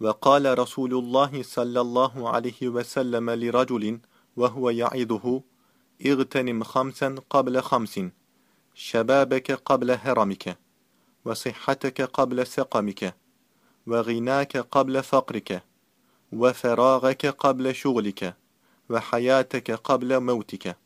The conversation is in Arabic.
وقال رسول الله صلى الله عليه وسلم لرجل وهو يعظه اغتنم خمسا قبل خمس شبابك قبل هرمك وصحتك قبل سقمك وغناك قبل فقرك وفراغك قبل شغلك وحياتك قبل موتك.